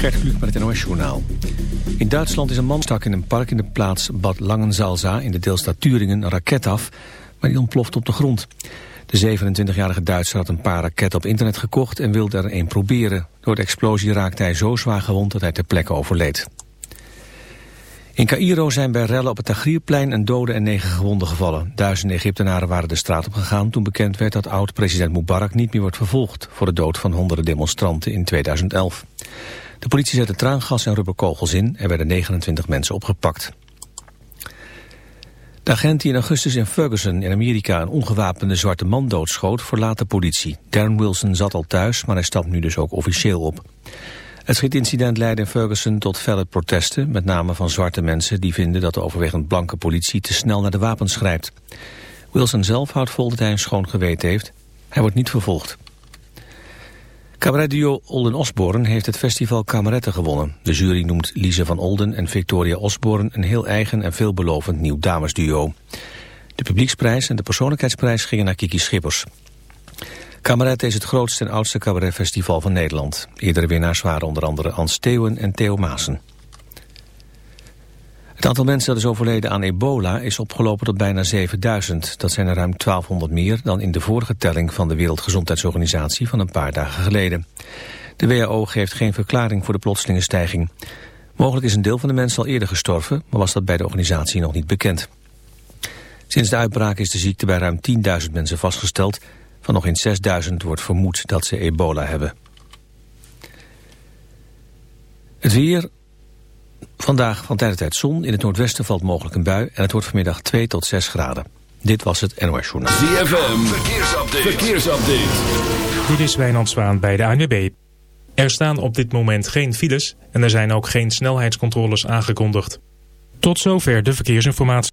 Gert Kluk met het NOS Journaal. In Duitsland is een man stak in een park in de plaats Bad Langensalza in de deelstaat Turingen een raket af, maar die ontploft op de grond. De 27-jarige Duitser had een paar raketten op internet gekocht en wilde er een proberen. Door de explosie raakte hij zo zwaar gewond dat hij ter plekke overleed. In Cairo zijn bij rellen op het Tagrierplein een dode en negen gewonden gevallen. Duizenden Egyptenaren waren de straat op gegaan toen bekend werd dat oud-president Mubarak niet meer wordt vervolgd voor de dood van honderden demonstranten in 2011. De politie zette traangas en rubberkogels in. Er werden 29 mensen opgepakt. De agent die in augustus in Ferguson in Amerika een ongewapende zwarte man doodschoot verlaat de politie. Darren Wilson zat al thuis, maar hij stapt nu dus ook officieel op. Het schietincident leidde in Ferguson tot felle protesten, met name van zwarte mensen die vinden dat de overwegend blanke politie te snel naar de wapens grijpt. Wilson zelf houdt vol dat hij een schoon geweten heeft. Hij wordt niet vervolgd. Cabaretduo Olden Osborne heeft het festival Kameretten gewonnen. De jury noemt Lise van Olden en Victoria Osborne een heel eigen en veelbelovend nieuw damesduo. De publieksprijs en de persoonlijkheidsprijs gingen naar Kiki Schippers. Cabaret is het grootste en oudste cabaretfestival van Nederland. Eerdere winnaars waren onder andere Ans Theeuwen en Theo Maassen. Het aantal mensen dat is overleden aan ebola is opgelopen tot bijna 7000. Dat zijn er ruim 1200 meer dan in de vorige telling van de Wereldgezondheidsorganisatie van een paar dagen geleden. De WHO geeft geen verklaring voor de plotselinge stijging. Mogelijk is een deel van de mensen al eerder gestorven, maar was dat bij de organisatie nog niet bekend. Sinds de uitbraak is de ziekte bij ruim 10.000 mensen vastgesteld. Van nog eens 6.000 wordt vermoed dat ze ebola hebben. Het weer, Vandaag van tijd tot tijd zon. In het noordwesten valt mogelijk een bui. En het wordt vanmiddag 2 tot 6 graden. Dit was het NOS Journaal. ZFM, verkeersupdate. verkeersupdate. Dit is Wijnand Zwaan bij de ANWB. Er staan op dit moment geen files. En er zijn ook geen snelheidscontroles aangekondigd. Tot zover de verkeersinformatie.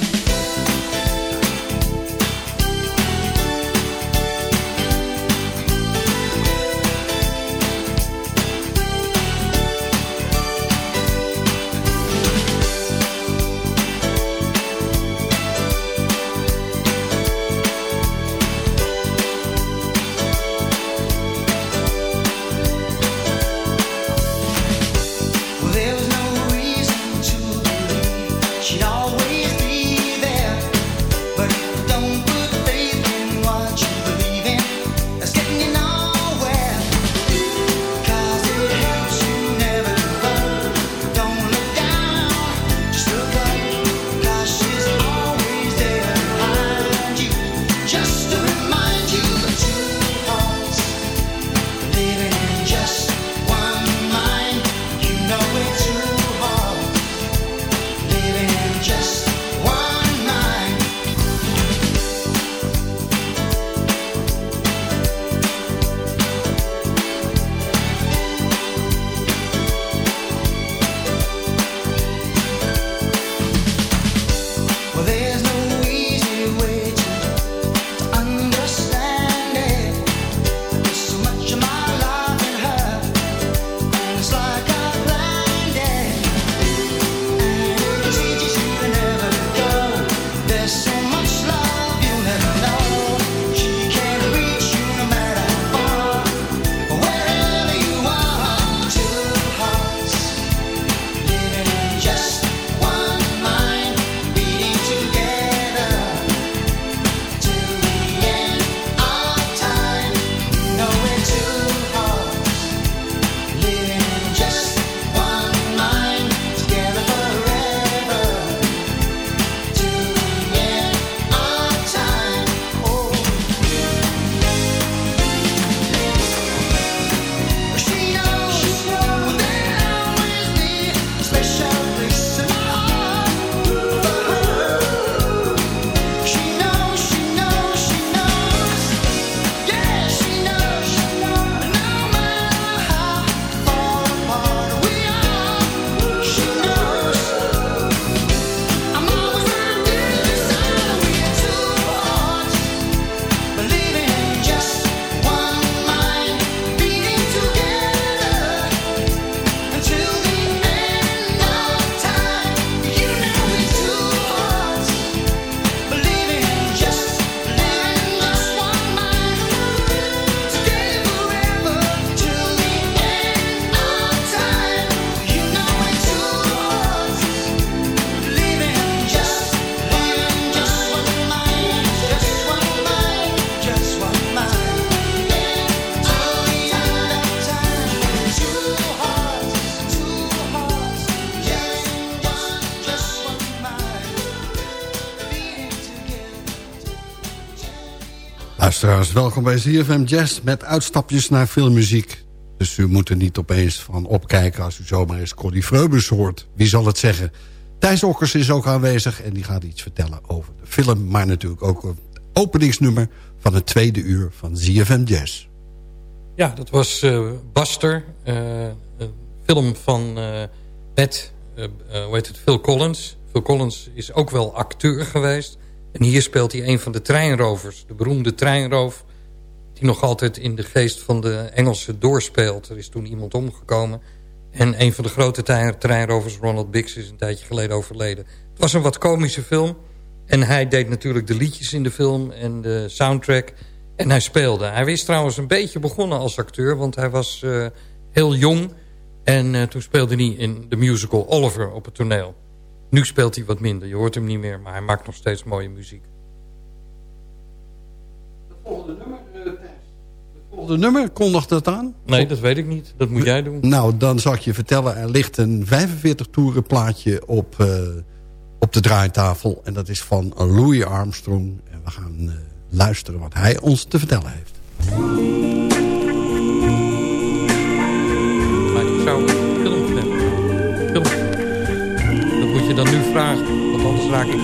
Welkom bij ZFM Jazz met uitstapjes naar filmmuziek. Dus u moet er niet opeens van opkijken als u zomaar eens Cordy Freubus hoort. Wie zal het zeggen? Thijs Okkers is ook aanwezig en die gaat iets vertellen over de film... maar natuurlijk ook het openingsnummer van het tweede uur van ZFM Jazz. Ja, dat was uh, Buster, uh, een film van uh, met, hoe heet het, Phil Collins. Phil Collins is ook wel acteur geweest... En hier speelt hij een van de treinrovers. De beroemde treinroof. Die nog altijd in de geest van de Engelsen doorspeelt. Er is toen iemand omgekomen. En een van de grote treinrovers, Ronald Bix, is een tijdje geleden overleden. Het was een wat komische film. En hij deed natuurlijk de liedjes in de film en de soundtrack. En hij speelde. Hij is trouwens een beetje begonnen als acteur. Want hij was uh, heel jong. En uh, toen speelde hij in de musical Oliver op het toneel. Nu speelt hij wat minder. Je hoort hem niet meer, maar hij maakt nog steeds mooie muziek. Het volgende nummer, uh, Het volgende nummer, kondigt dat aan? Nee, dat weet ik niet. Dat moet jij doen. Nou, dan zal ik je vertellen. Er ligt een 45 toeren plaatje op, uh, op de draaitafel. En dat is van Louis Armstrong. En we gaan uh, luisteren wat hij ons te vertellen heeft. Je dan nu vragen, want anders raak ik.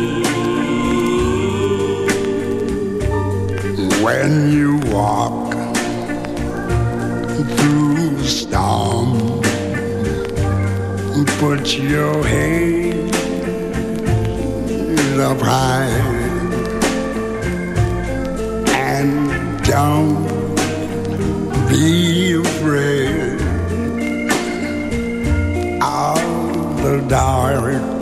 When you walk through the storm, put your head up high and don't be afraid of the dark.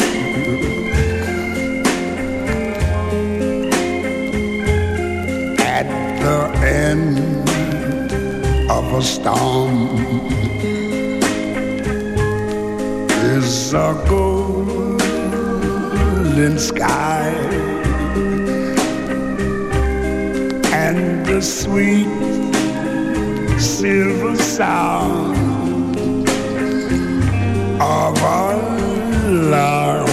The end of a storm is a golden sky and the sweet silver sound of a lark.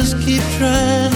Just keep trying,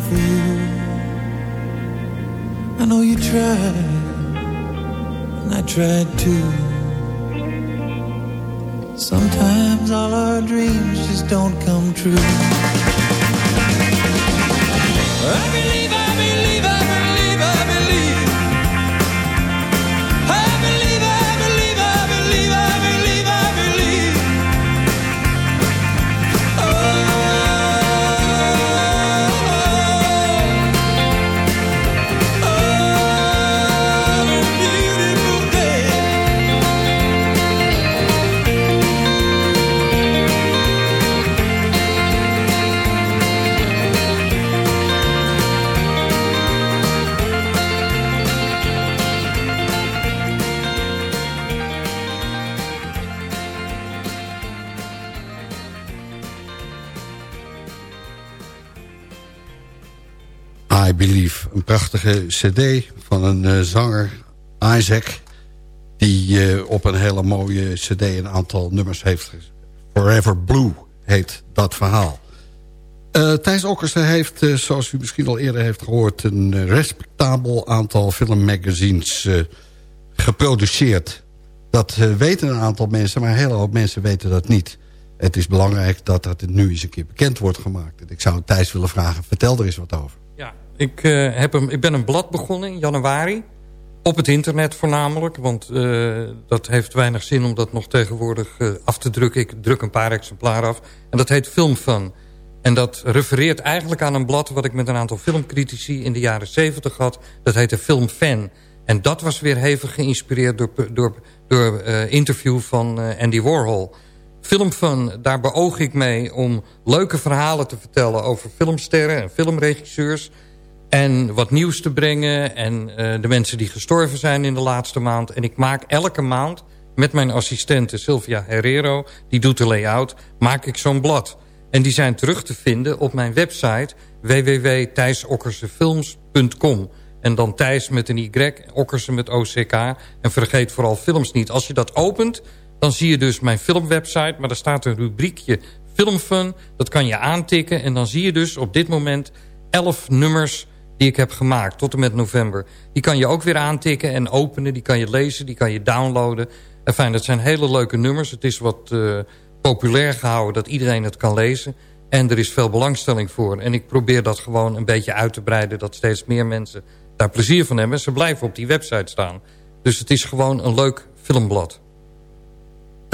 for you. I know you tried, and I tried too. Sometimes all our dreams just don't come true. I believe, Een prachtige cd van een eh, zanger, Isaac... die eh, op een hele mooie cd een aantal nummers heeft. Forever Blue heet dat verhaal. Uh, Thijs Okkersen heeft, zoals u misschien al eerder heeft gehoord... een respectabel aantal filmmagazines geproduceerd. Dat weten een aantal mensen, maar een hele hoop mensen weten dat niet. Het is belangrijk dat dat nu eens een keer bekend wordt gemaakt. Ik zou Thijs willen vragen, vertel er eens wat over. Ik, uh, heb ik ben een blad begonnen in januari. Op het internet voornamelijk. Want uh, dat heeft weinig zin om dat nog tegenwoordig uh, af te drukken. Ik druk een paar exemplaren af. En dat heet Filmfun. En dat refereert eigenlijk aan een blad... wat ik met een aantal filmcritici in de jaren 70 had. Dat heette Filmfan. En dat was weer hevig geïnspireerd door, door, door interview van Andy Warhol... Filmfun, daar beoog ik mee om leuke verhalen te vertellen... over filmsterren en filmregisseurs. En wat nieuws te brengen. En uh, de mensen die gestorven zijn in de laatste maand. En ik maak elke maand met mijn assistente Sylvia Herrero... die doet de layout, maak ik zo'n blad. En die zijn terug te vinden op mijn website... www.thijsokkersefilms.com En dan Thijs met een Y, Okkersen met OCK. En vergeet vooral films niet. Als je dat opent dan zie je dus mijn filmwebsite, maar daar staat een rubriekje Filmfun. Dat kan je aantikken en dan zie je dus op dit moment 11 nummers die ik heb gemaakt tot en met november. Die kan je ook weer aantikken en openen, die kan je lezen, die kan je downloaden. Enfin, dat zijn hele leuke nummers. Het is wat uh, populair gehouden dat iedereen het kan lezen. En er is veel belangstelling voor. En ik probeer dat gewoon een beetje uit te breiden... dat steeds meer mensen daar plezier van hebben. Ze blijven op die website staan. Dus het is gewoon een leuk filmblad.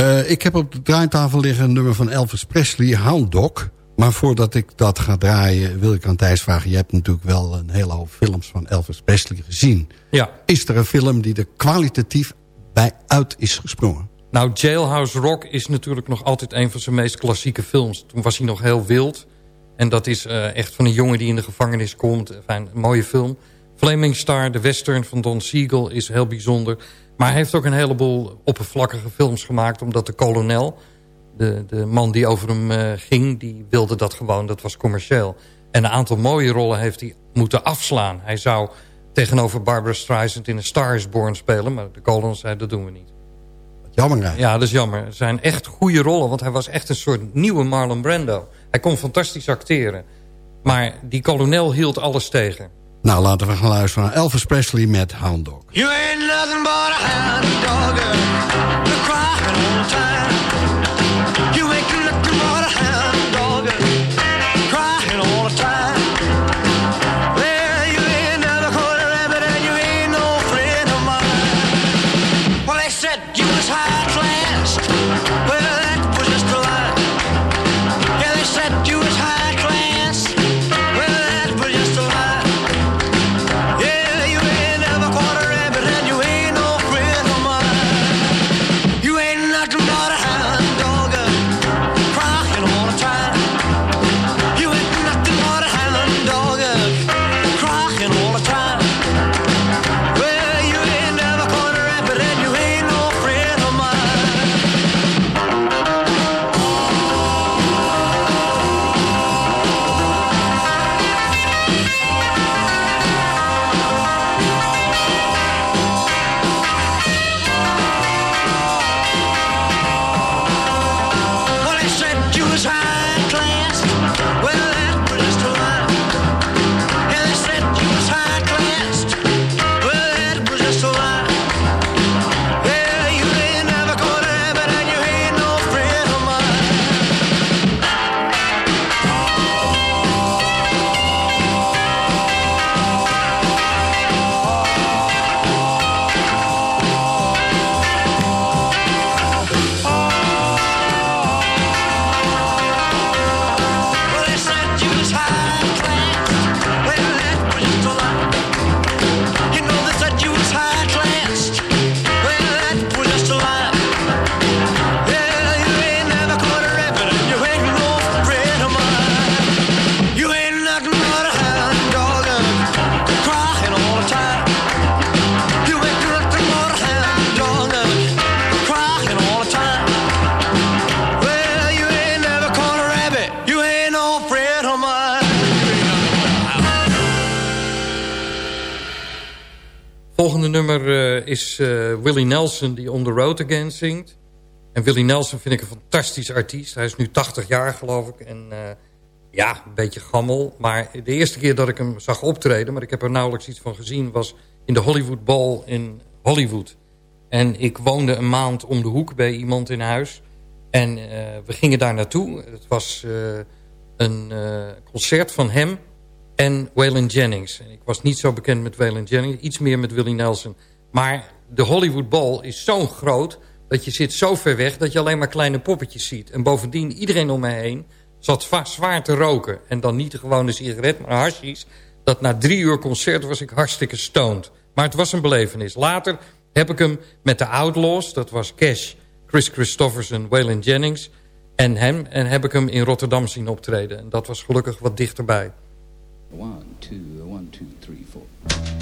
Uh, ik heb op de draaitafel liggen een nummer van Elvis Presley, Hound Dog. Maar voordat ik dat ga draaien, wil ik aan Thijs vragen... je hebt natuurlijk wel een hele hoop films van Elvis Presley gezien. Ja. Is er een film die er kwalitatief bij uit is gesprongen? Nou, Jailhouse Rock is natuurlijk nog altijd een van zijn meest klassieke films. Toen was hij nog heel wild. En dat is uh, echt van een jongen die in de gevangenis komt. Enfin, een mooie film. Flaming Star, de western van Don Siegel, is heel bijzonder... Maar hij heeft ook een heleboel oppervlakkige films gemaakt... omdat de kolonel, de, de man die over hem uh, ging... die wilde dat gewoon, dat was commercieel. En een aantal mooie rollen heeft hij moeten afslaan. Hij zou tegenover Barbara Streisand in A Star is Born spelen... maar de kolonel zei, dat doen we niet. Jammer hè? Ja, dat is jammer. Het zijn echt goede rollen, want hij was echt een soort nieuwe Marlon Brando. Hij kon fantastisch acteren. Maar die kolonel hield alles tegen. Nou, laten we gaan luisteren naar Elvis Presley met Hound Dog. You ain't nothing but a hound dog, is eh, Willie Nelson die On The Road Again zingt. En Willie Nelson vind ik een fantastisch artiest. Hij is nu 80 jaar geloof ik. En eh, ja, een beetje gammel. Maar de eerste keer dat ik hem zag optreden... maar ik heb er nauwelijks iets van gezien... was in de Hollywood Bowl in Hollywood. En ik woonde een maand om de hoek bij iemand in huis. En we gingen daar naartoe. Het was een concert van hem en Waylon Jennings. Ik was niet zo bekend met Waylon Jennings, iets meer met Willie Nelson. Maar de Hollywood Bowl is zo groot dat je zit zo ver weg dat je alleen maar kleine poppetjes ziet. En bovendien, iedereen om mij heen zat zwaar te roken. En dan niet de gewone sigaret, maar hashies. Dat na drie uur concert was ik hartstikke stoned. Maar het was een belevenis. Later heb ik hem met de Outlaws, dat was Cash, Chris Christofferson, Waylon Jennings... en hem, en heb ik hem in Rotterdam zien optreden. En dat was gelukkig wat dichterbij. One, two, one, two, three, four.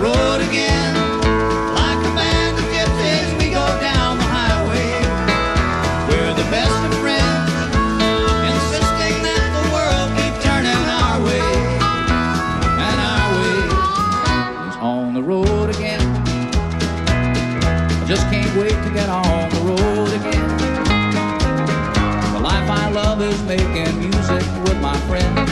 road again. Like a band of gypsies, we go down the highway. We're the best of friends, insisting that the world keep turning our way, and our way is on the road again. Just can't wait to get on the road again. The life I love is making music with my friends.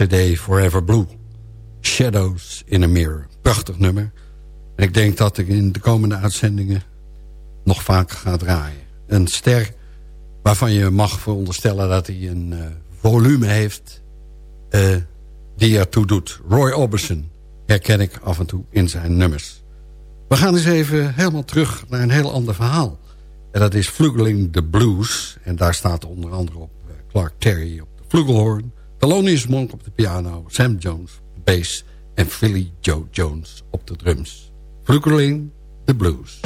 Cd Forever Blue. Shadows in a Mirror. Prachtig nummer. En ik denk dat ik in de komende uitzendingen nog vaker ga draaien. Een ster waarvan je mag veronderstellen dat hij een eh, volume heeft eh, die ertoe doet. Roy Orbison herken ik af en toe in zijn nummers. We gaan eens even helemaal terug naar een heel ander verhaal. En dat is Flugeling the Blues. En daar staat onder andere op eh, Clark Terry op de flugelhorn... Thelonious Monk op de piano... Sam Jones op de bass... en Philly Joe Jones op de drums. Flugeling the Blues.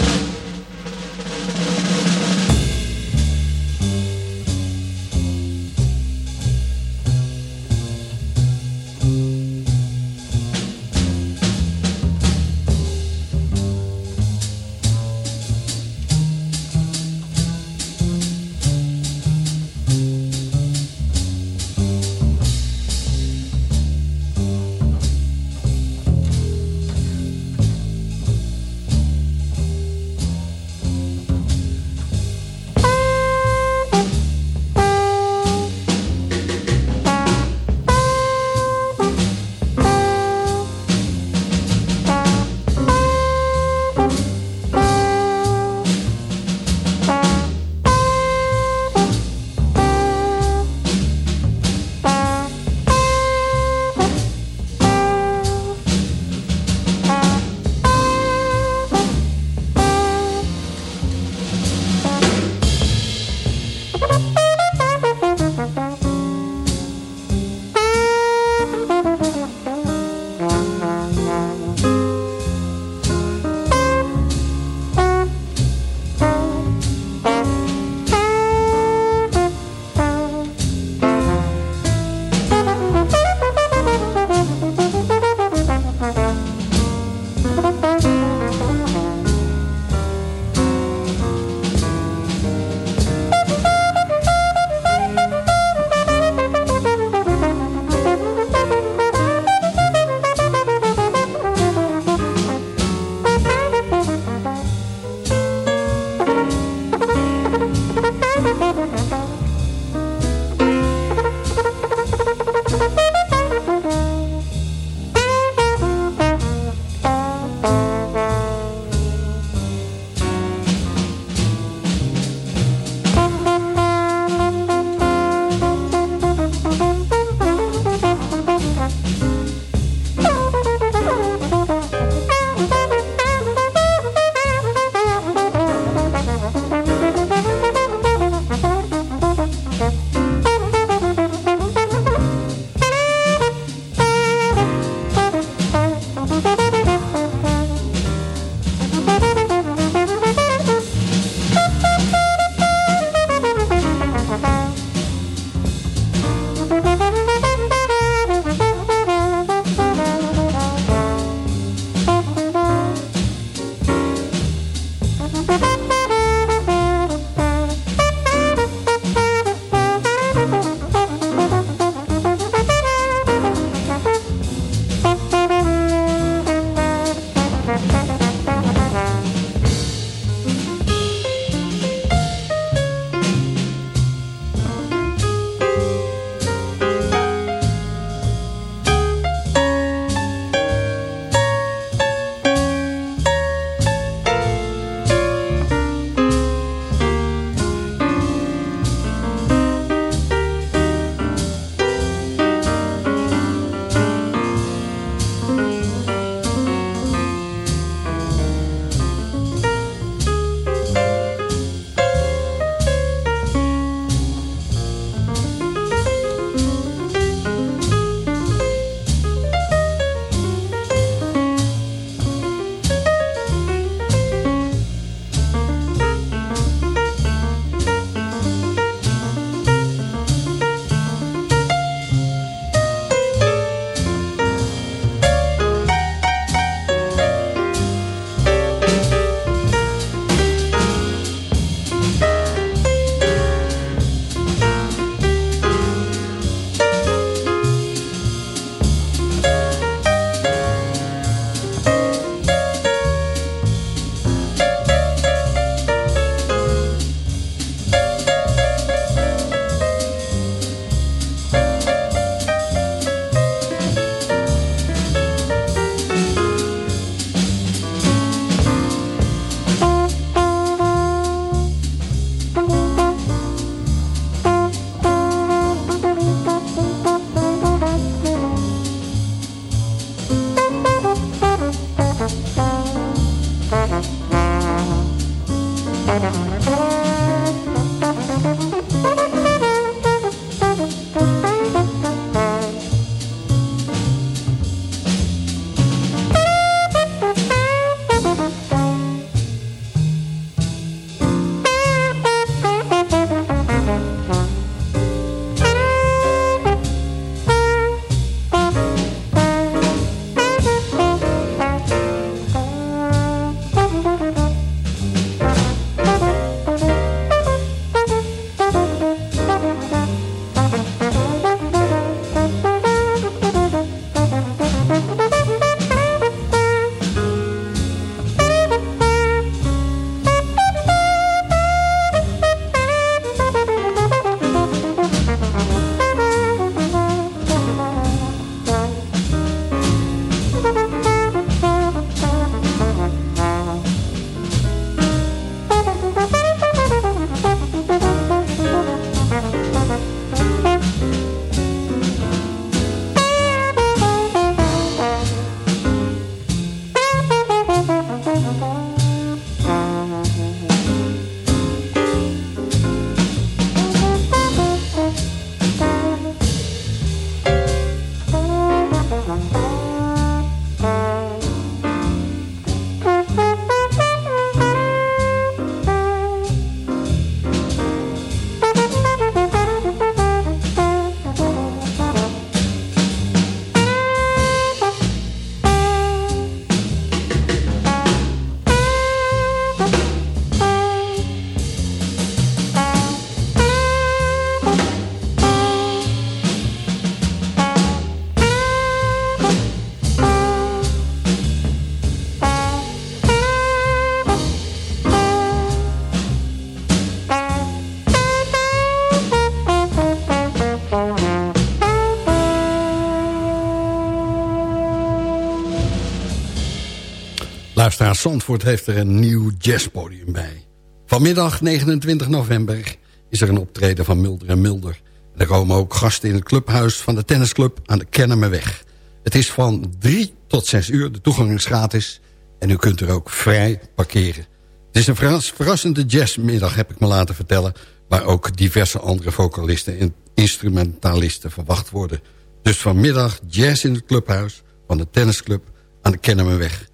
Zandvoort heeft er een nieuw jazzpodium bij. Vanmiddag 29 november is er een optreden van Mulder en Mulder. Er komen ook gasten in het clubhuis van de tennisclub aan de Kennemerweg. Het is van 3 tot 6 uur, de toegang is gratis. En u kunt er ook vrij parkeren. Het is een verras- verrassende jazzmiddag, heb ik me laten vertellen... waar ook diverse andere vocalisten en instrumentalisten verwacht worden. Dus vanmiddag jazz in het clubhuis van de tennisclub aan de Kennemerweg.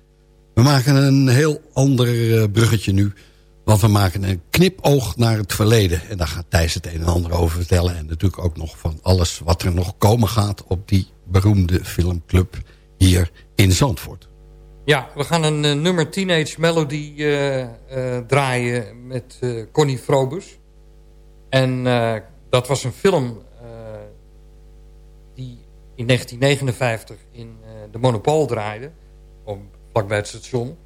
We maken een heel ander eh, bruggetje nu. Want we maken een knipoog naar het verleden. En daar gaat Thijs het een en ander over vertellen. En natuurlijk ook nog van alles wat er nog komen gaat... op die beroemde filmclub hier in Zandvoort. Ja, we gaan een eh, nummer Teenage Melody eh, draaien met Connie Frobus. En dat was een film die in 1959 in de Monopool draaide. Om, vlakbij het station.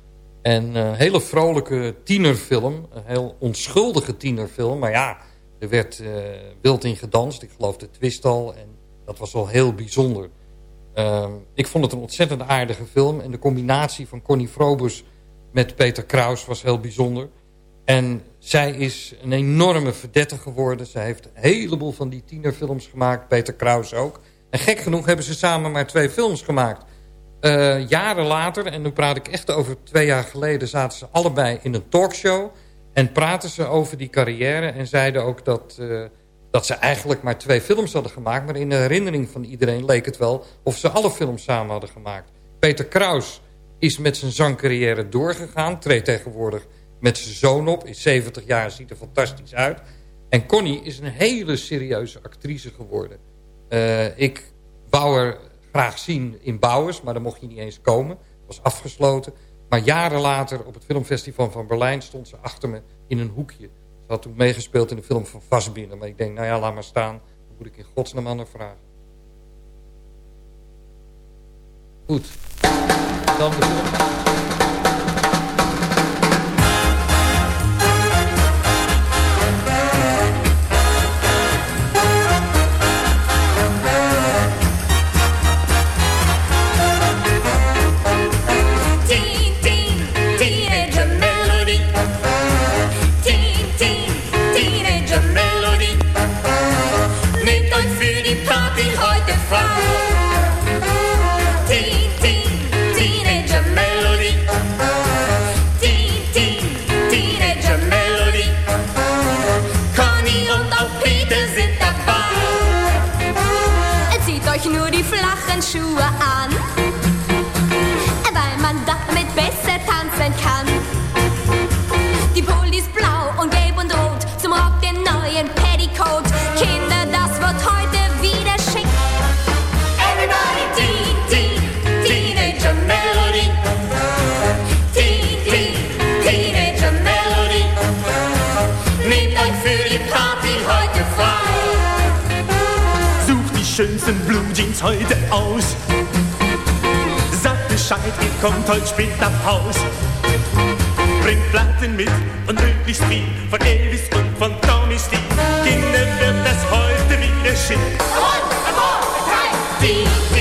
En een hele vrolijke tienerfilm. Een heel onschuldige tienerfilm. Maar ja, er werd eh, wild in gedanst. Ik geloof de twist al. En dat was wel heel bijzonder. Ehm, ik vond het een ontzettend aardige film. En de combinatie van Connie Frobus met Peter Kraus was heel bijzonder. En zij is een enorme verdette geworden. Zij heeft een heleboel van die tienerfilms gemaakt. Peter Kraus ook. En gek genoeg hebben ze samen maar twee films gemaakt. Eh, jaren later, en nu praat ik echt over twee jaar geleden... zaten ze allebei in een talkshow... en praten ze over die carrière... en zeiden ook dat, eh, dat ze eigenlijk maar twee films hadden gemaakt... maar in de herinnering van iedereen leek het wel... of ze alle films samen hadden gemaakt. Peter Kraus is met zijn zangcarrière doorgegaan... treedt tegenwoordig met zijn zoon op. Is 70 jaar, ziet er fantastisch uit. En Connie is een hele serieuze actrice geworden. Eh, ik wou er graag zien in Bouwers, maar dan mocht je niet eens komen. Het was afgesloten. Maar jaren later op het filmfestival van Berlijn stond ze achter me in een hoekje. Ze had toen meegespeeld in de film van Vastbinden. Maar ik denk, nou ja, laat maar staan. Dan moet ik in godsnaam aan vragen. Goed. Dan de film. Schuhe an, weil man damit besser tanzen kann. Die Pullis blau und gelb und rot, zum Rock den neuen Petticoat. Kinder, das wird heute wieder schick. Everybody teen, teen, teenager melody. Teen, teen, teenager melody. Nehmt euch für die Party heute frei. Schönsten Blue Jeans heute aus. Sagt Bescheid, ihr kommt heute spät nach Haus. Bringt Platten mit und möglichst viel von Elvis und von Tommy Steve. Kinder wird das heute wieder schick. Teen, teen, teenager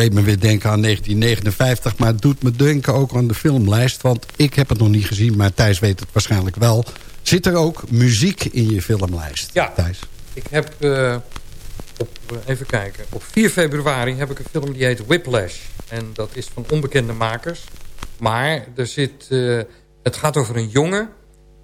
deed me weer denken aan 1959. Maar het doet me denken ook aan de filmlijst. Want ik heb het nog niet gezien, maar Thijs weet het waarschijnlijk wel. Zit er ook muziek in je filmlijst, Ja. Thijs? Ik heb eh, op, eh, even kijken. Op 4 februari heb ik een film die heet Whiplash. En dat is van onbekende makers. Maar er zit, eh, het gaat over een jongen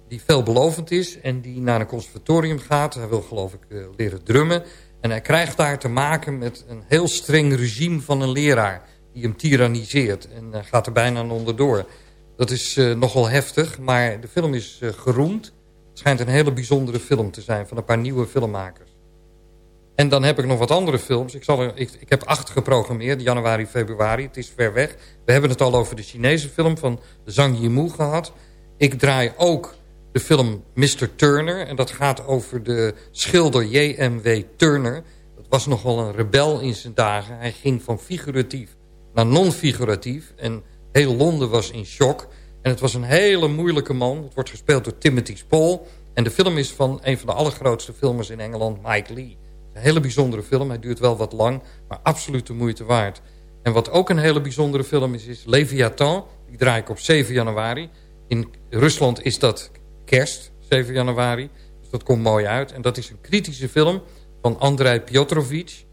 die veelbelovend is... en die naar een conservatorium gaat. Hij wil geloof ik leren drummen. En hij krijgt daar te maken met een heel streng regime van een leraar... die hem tyranniseert en hij gaat er bijna onderdoor. Dat is eh, nogal heftig, maar de film is eh, geroemd. Het schijnt een hele bijzondere film te zijn van een paar nieuwe filmmakers. En dan heb ik nog wat andere films. Ik, zal ik, ik heb acht geprogrammeerd, januari, februari. Het is ver weg. We hebben het al over de Chinese film van Zhang Yimou gehad. Ik draai ook de film Mr. Turner. En dat gaat over de schilder J.M.W. Turner. Dat was nogal een rebel in zijn dagen. Hij ging van figuratief naar non-figuratief. En heel Londen was in shock. En het was een hele moeilijke man. Het wordt gespeeld door Timothy Spall. En de film is van een van de allergrootste filmers in Engeland, Mike Lee. Een hele bijzondere film. Hij duurt wel wat lang, maar absoluut de moeite waard. En wat ook een hele bijzondere film is, is Leviathan. Die draai ik op 7 januari. In Rusland is dat kerst, 7 januari. Dus dat komt mooi uit. En dat is een kritische film van Andrei Piotrovich...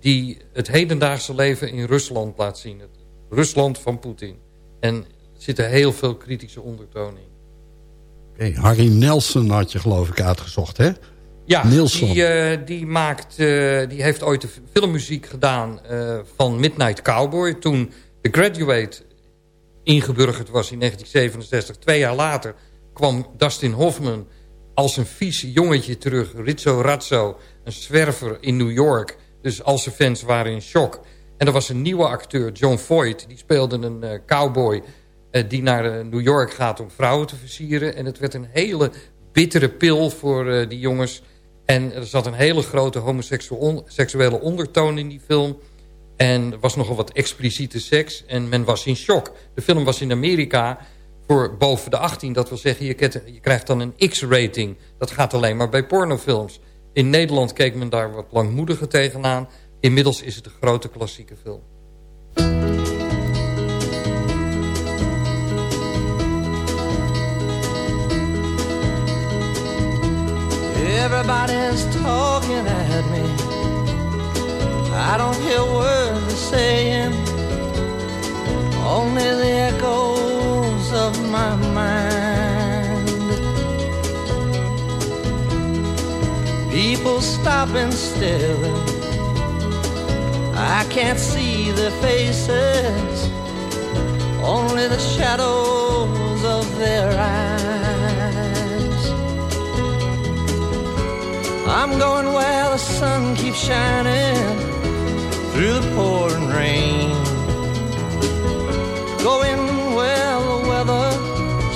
die het hedendaagse leven in Rusland laat zien. Het Rusland van Poetin. En er zitten heel veel kritische ondertonen in. Oké, Harry Nelson had je geloof ik uitgezocht, hè? Ja, die, eh, die, maakt, eh, die heeft ooit de filmmuziek gedaan eh, van Midnight Cowboy. Toen The Graduate ingeburgerd was in 1967. Twee jaar later kwam Dustin Hoffman als een vies jongetje terug. Rizzo Razzo, een zwerver in New York. Dus al zijn fans waren in shock. En er was een nieuwe acteur, John Voight. Die speelde een eh, cowboy eh, die naar eh, New York gaat om vrouwen te versieren. En het werd een hele bittere pil voor die jongens. En er zat een hele grote homoseksuele ondertoon in die film. En er was nogal wat expliciete seks. En men was in shock. De film was in Amerika voor boven de 18. Dat wil zeggen, je krijgt- dan een X-rating. Dat gaat alleen maar bij pornofilms. In Nederland keek men daar wat langmoediger tegenaan. Inmiddels is het een grote klassieke film. Everybody's talking at me. I don't hear words they're saying, only the echoes of my mind. People stop and staring. I can't see their faces, only the shadows of their eyes. I'm going where the sun keeps shining through the pouring rain. Going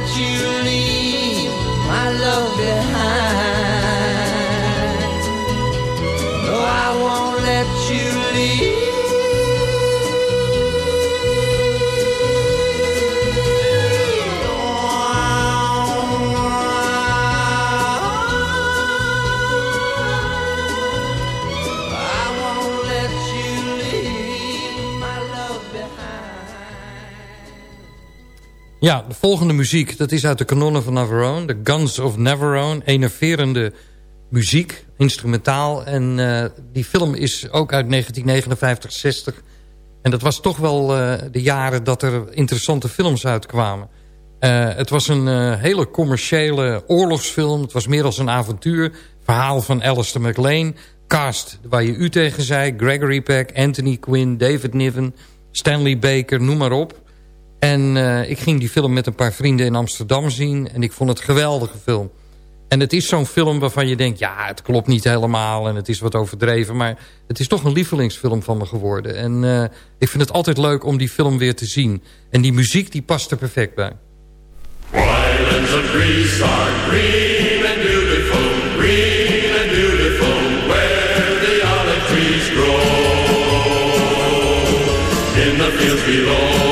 that you leave. Ja, de volgende muziek, dat is uit de kanonnen van Navarone. De Guns of Navarone, enerverende muziek, instrumentaal. En uh, die film is ook uit 1959, 60. En dat was toch wel uh, de jaren dat er interessante films uitkwamen. Uh, het was een hele commerciële oorlogsfilm. Het was meer als een avontuur. Verhaal van Alistair MacLean. Cast waar je u tegen zei. Gregory Peck, Anthony Quinn, David Niven, Stanley Baker, noem maar op. En uh, ik ging die film met een paar vrienden in Amsterdam zien. En ik vond het een geweldige film. En het is zo'n film waarvan je denkt... ja, het klopt niet helemaal en het is wat overdreven... maar het is toch een lievelingsfilm van me geworden. En uh, ik vind het altijd leuk om die film weer te zien. En die muziek die past er perfect bij. Where the trees grow. In the.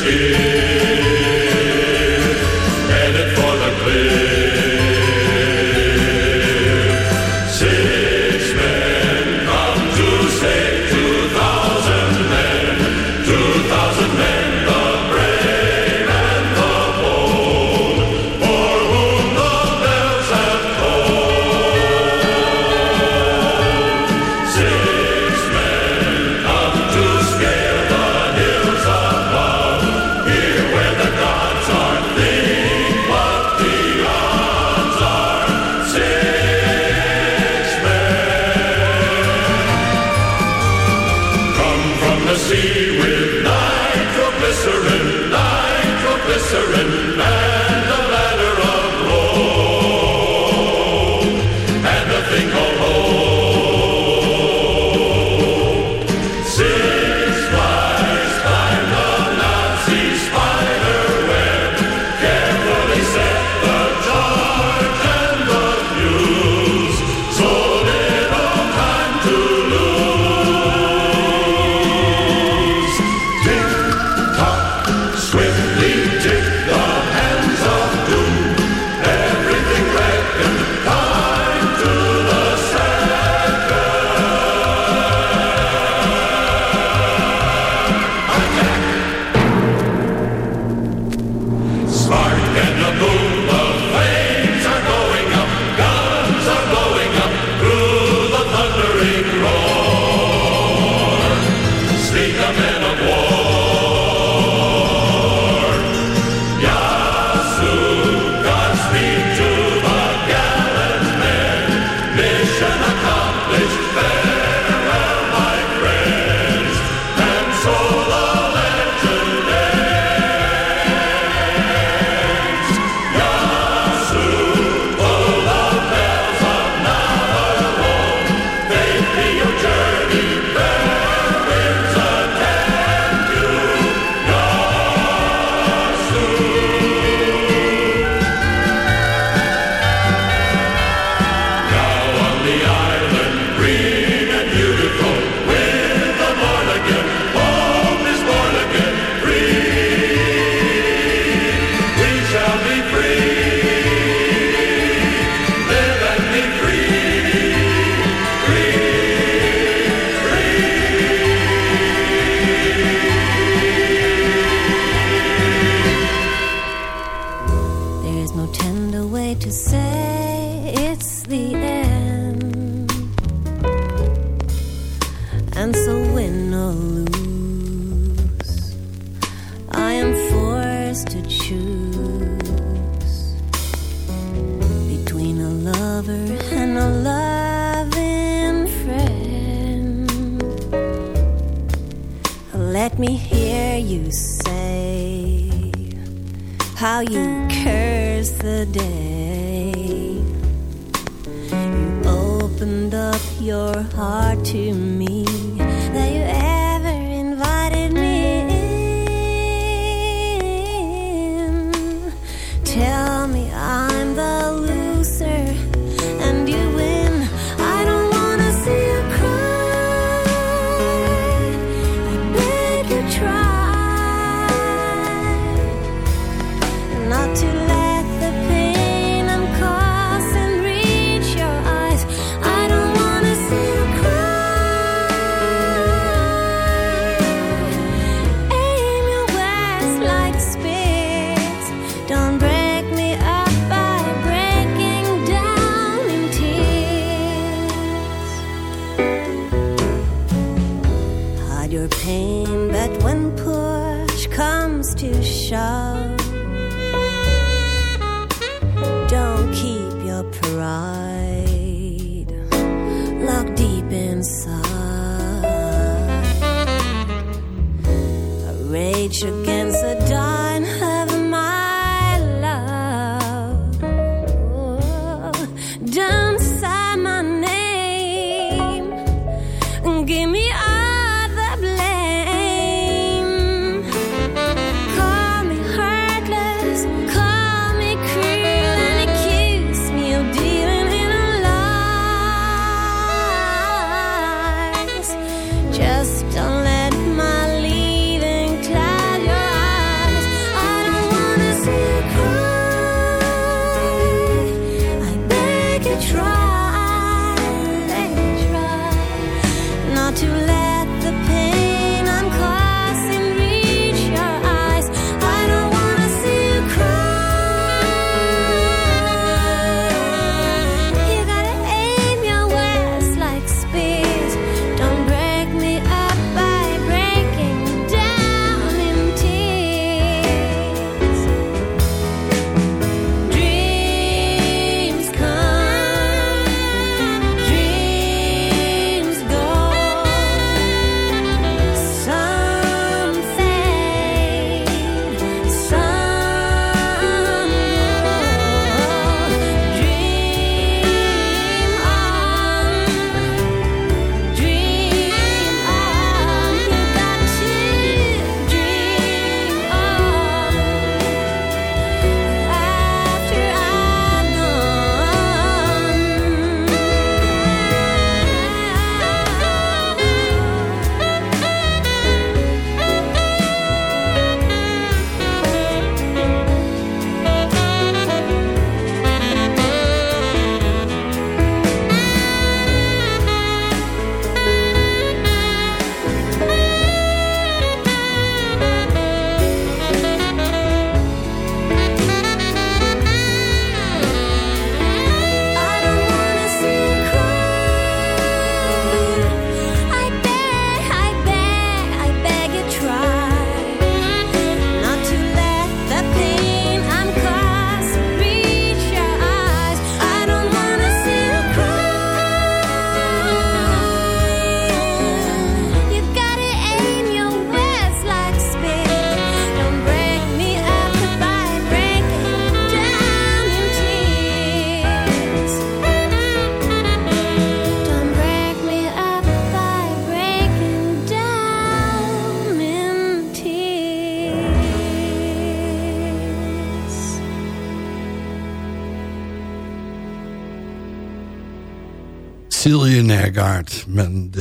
sheer. Headed for the cliff.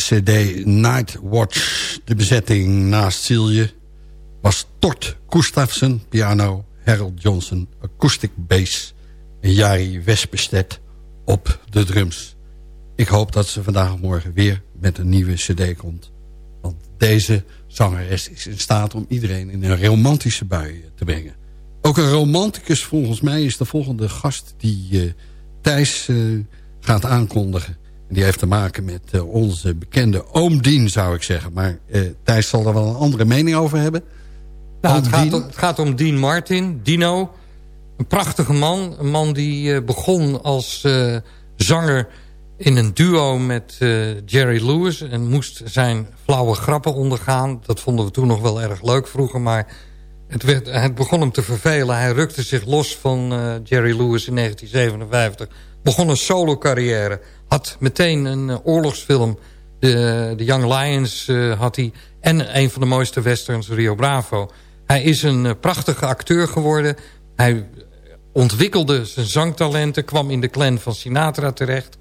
cd Nightwatch. De bezetting naast Silje was Tort Gustafsson, piano... Harold Johnson, acoustic bass... en Jari Wespestet op de drums. Ik hoop dat ze vandaag morgen weer met een nieuwe cd komt. Want deze zangeres is in staat om iedereen in een romantische bui eh, te brengen. Ook een romanticus volgens mij is de volgende gast die eh, Thijs eh, gaat aankondigen die heeft te maken met eh, onze bekende oom oomdien, zou ik zeggen. Maar eh, Thijs zal er wel een andere mening over hebben. Nou, het, gaat om, het, gaat om, Dean Martin, Dino. Een prachtige man. Een man die eh, begon als zanger in een duo met Jerry Lewis... en moest zijn flauwe grappen ondergaan. Dat vonden we toen nog wel erg leuk vroeger, maar het, werd, het begon hem te vervelen. Hij rukte zich los van Jerry Lewis in 1957. Begon een solo carrière. Had meteen een eh, oorlogsfilm. De, de Young Lions eh, had hij. En een van de mooiste westerns, Rio Bravo. Hij is een eh, prachtige acteur geworden. Hij ontwikkelde zijn zangtalenten. Kwam in de clan van Sinatra terecht.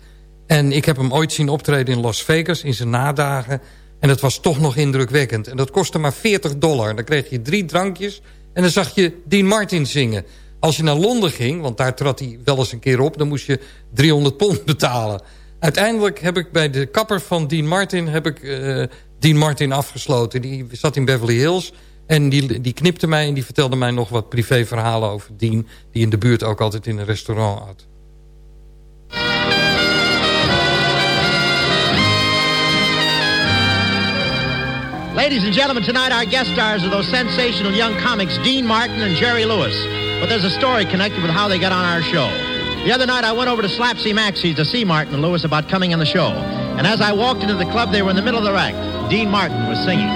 En ik heb hem ooit zien optreden in Las Vegas in zijn nadagen. En dat was toch nog indrukwekkend. En dat kostte maar 40 dollar. Dan kreeg je drie drankjes en dan zag je Dean Martin zingen. Als je naar Londen ging, want daar trad hij wel eens een keer op... dan moest je 300 pond betalen. Uiteindelijk heb ik bij de kapper van Dean Martin... heb ik eh, Dean Martin afgesloten. Die zat in Beverly Hills en die, die knipte mij... en die vertelde mij nog wat privéverhalen over Dean... die in de buurt ook altijd in een restaurant had. Ladies and gentlemen, tonight our guest stars are those sensational young comics, Dean Martin and Jerry Lewis. But there's a story connected with how they got on our show. The other night I went over to Slapsy Maxie's to see Martin and Lewis about coming on the show. And as I walked into the club, they were in the middle of the act. Dean Martin was singing.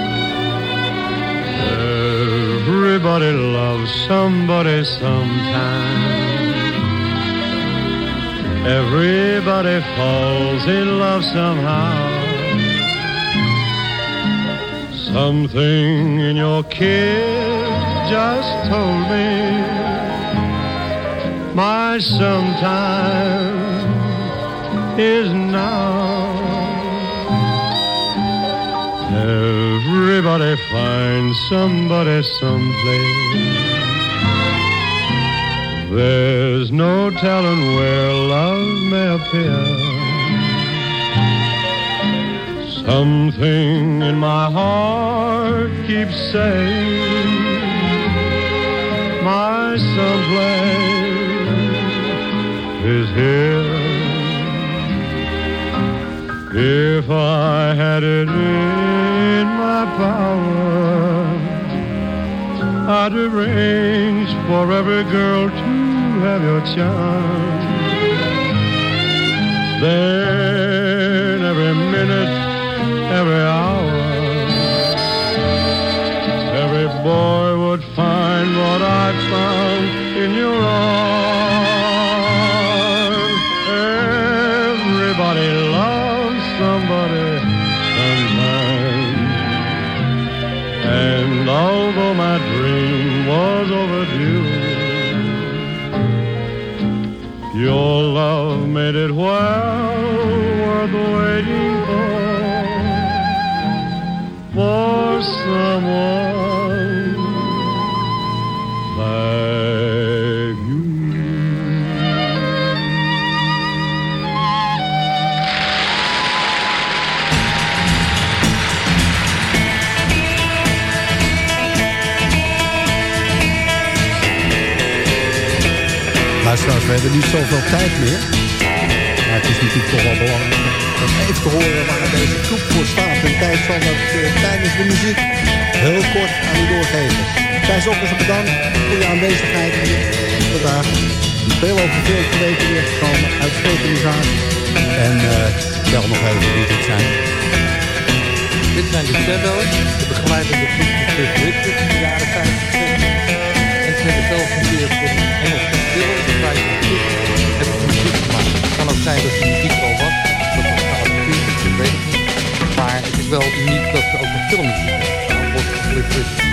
Everybody loves somebody sometime. Everybody falls in love somehow. Something in your kiss just told me my sometime is now. Everybody finds somebody someplace. There's no telling where love may appear. Something in my heart keeps saying my someplace here. If I had it in my power, I'd arrange for every girl to have your charm. Then every minute every hour. Every boy would find what I found in your arms. Overdue, your love made it well worth waiting for. For someone we hebben niet zoveel tijd meer. Maar het is natuurlijk toch wel belangrijk om even te horen waar deze groep voor staat. En Thijs zal dat eh, tijdens de muziek heel kort aan u doorgeven. Thijs Okkers, bedankt voor je aanwezigheid vandaag. Veel over veel te weten weer gekomen. Uitstekende zaak. En uh, tel nog even wie dit zijn. Dit zijn de Shadows, de begeleidende groep van de jaren 50 En ze hebben zelfs een keer voor een wel uniek dat ze ook een filmmuziek hebben